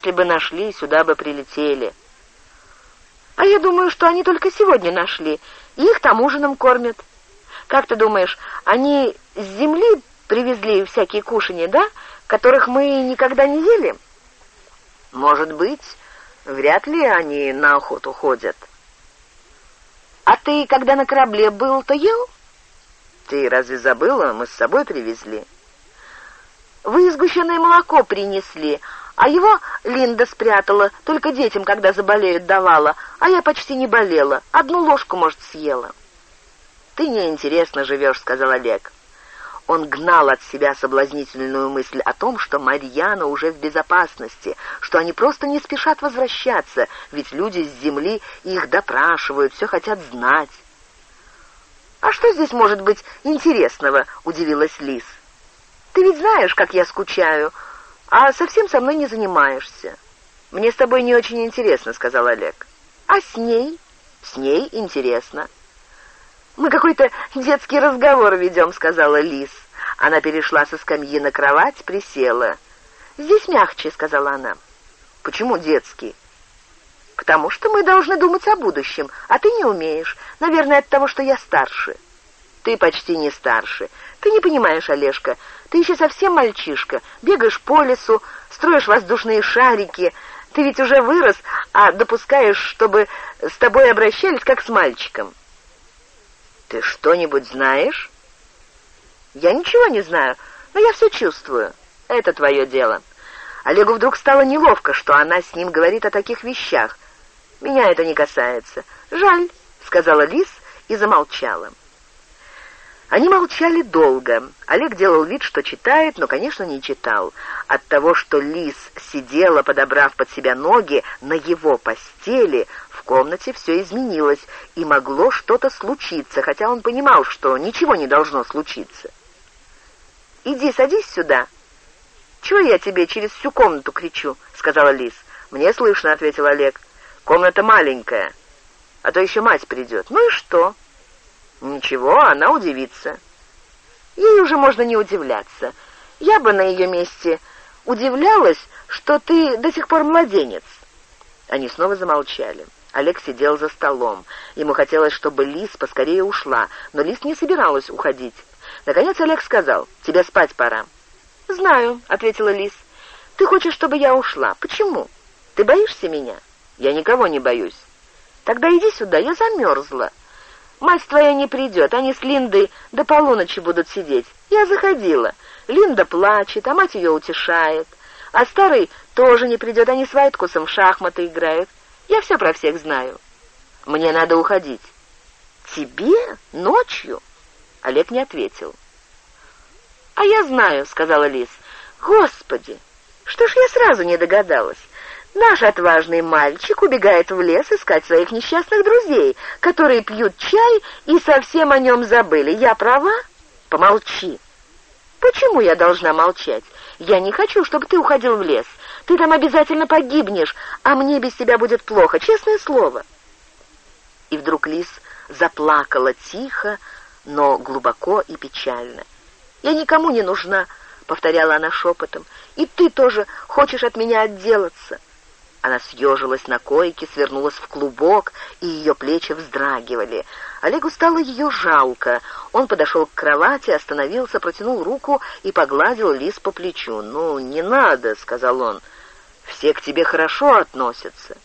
Если бы нашли, сюда бы прилетели. А я думаю, что они только сегодня нашли, и их там ужином кормят. Как ты думаешь, они с земли привезли всякие кушанья, да, которых мы никогда не ели? Может быть, вряд ли они на охоту ходят. А ты, когда на корабле был, то ел? Ты разве забыла? Мы с собой привезли. Вы сгущенное молоко принесли, а его Линда спрятала, только детям, когда заболеют, давала, а я почти не болела, одну ложку, может, съела. «Ты неинтересно живешь», — сказал Олег. Он гнал от себя соблазнительную мысль о том, что Марьяна уже в безопасности, что они просто не спешат возвращаться, ведь люди с земли их допрашивают, все хотят знать. «А что здесь может быть интересного?» — удивилась Лис. «Ты ведь знаешь, как я скучаю, а совсем со мной не занимаешься». «Мне с тобой не очень интересно», — сказал Олег. «А с ней?» «С ней интересно». «Мы какой-то детский разговор ведем», — сказала Лис. Она перешла со скамьи на кровать, присела. «Здесь мягче», — сказала она. «Почему детский?» «Потому что мы должны думать о будущем, а ты не умеешь. Наверное, от того, что я старше». «Ты почти не старше. Ты не понимаешь, Олежка. Ты еще совсем мальчишка. Бегаешь по лесу, строишь воздушные шарики. Ты ведь уже вырос, а допускаешь, чтобы с тобой обращались как с мальчиком». «Ты что-нибудь знаешь?» «Я ничего не знаю, но я все чувствую. Это твое дело». Олегу вдруг стало неловко, что она с ним говорит о таких вещах. «Меня это не касается». «Жаль», — сказала Лис и замолчала. Они молчали долго. Олег делал вид, что читает, но, конечно, не читал. От того, что Лис сидела, подобрав под себя ноги, на его постели, в комнате все изменилось, и могло что-то случиться, хотя он понимал, что ничего не должно случиться. «Иди, садись сюда». «Чего я тебе через всю комнату кричу?» — сказала Лис. «Мне слышно», — ответил Олег. «Комната маленькая, а то еще мать придет». «Ну и что?» «Ничего, она удивится». «Ей уже можно не удивляться. Я бы на ее месте удивлялась, что ты до сих пор младенец». Они снова замолчали. Олег сидел за столом. Ему хотелось, чтобы Лис поскорее ушла, но Лис не собиралась уходить. Наконец Олег сказал, «Тебе спать пора». «Знаю», — ответила Лис. «Ты хочешь, чтобы я ушла? Почему? Ты боишься меня?» «Я никого не боюсь». «Тогда иди сюда, я замерзла». Мать твоя не придет, они с Линдой до полуночи будут сидеть. Я заходила. Линда плачет, а мать ее утешает. А старый тоже не придет, они с Вайткусом в шахматы играют. Я все про всех знаю. Мне надо уходить. Тебе? Ночью? Олег не ответил. А я знаю, сказала Лис. Господи, что ж я сразу не догадалась. Наш отважный мальчик убегает в лес искать своих несчастных друзей, которые пьют чай и совсем о нем забыли. Я права? Помолчи. Почему я должна молчать? Я не хочу, чтобы ты уходил в лес. Ты там обязательно погибнешь, а мне без тебя будет плохо, честное слово. И вдруг Лис заплакала тихо, но глубоко и печально. «Я никому не нужна», — повторяла она шепотом, — «и ты тоже хочешь от меня отделаться». Она съежилась на койке, свернулась в клубок, и ее плечи вздрагивали. Олегу стало ее жалко. Он подошел к кровати, остановился, протянул руку и погладил Лис по плечу. «Ну, не надо», — сказал он, — «все к тебе хорошо относятся».